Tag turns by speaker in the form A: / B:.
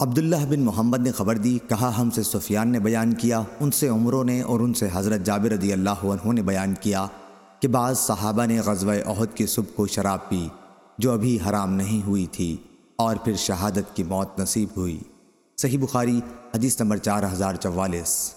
A: عبداللہ بن محمد نے خبر دی، کہا، ہم سے سفیان نے بیان کیا، ان سے عمروں نے اور ان سے حضرت جابر رضی اللہ عنہ نے بیان کیا کہ بعض صحابہ نے غزوہ عہد کے صبح کو شراب پی، جو ابھی حرام نہیں ہوئی تھی، اور پھر شہادت کی موت نصیب ہوئی۔ صحیح بخاری، حدیث نمبر چار ہزار چوالیس۔